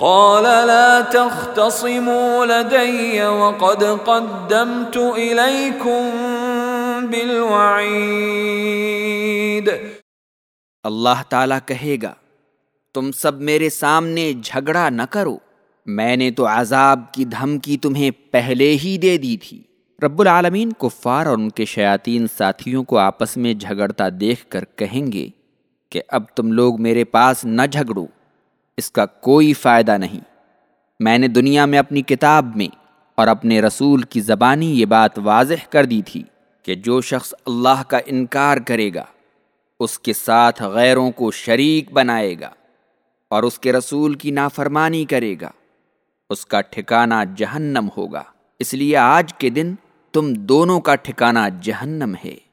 قال لا تختصموا لدي وقد قدمت إليكم بالوعيد۔ اللہ تعالیٰ کہے گا، تم سب میرے سامنے جھگڑا نہ کرو۔ میں نے تو عذاب کی دھمکی تمہیں پہلے ہی دے دی تھی۔ رب العالمین کفار اور ان کے شیاطین ساتھیوں کو آپس میں جھگڑتا دیکھ کر کہیں گے کہ اب تم لوگ میرے پاس نہ جھگڑو۔ اس کا کوئی فائدہ نہیں۔ میں نے دنیا میں اپنی کتاب میں اور اپنے رسول کی زبانی یہ بات واضح کر دی تھی کہ جو شخص اللہ کا انکار کرے گا، اس کے ساتھ غیروں کو شریک بنائے گا اور اس کے رسول کی نافرمانی کرے گا۔ اس کا ٹھکانہ جہنم ہوگا۔ اس لیے آج کے دن تم دونوں کا ٹھکانہ جہنم ہے۔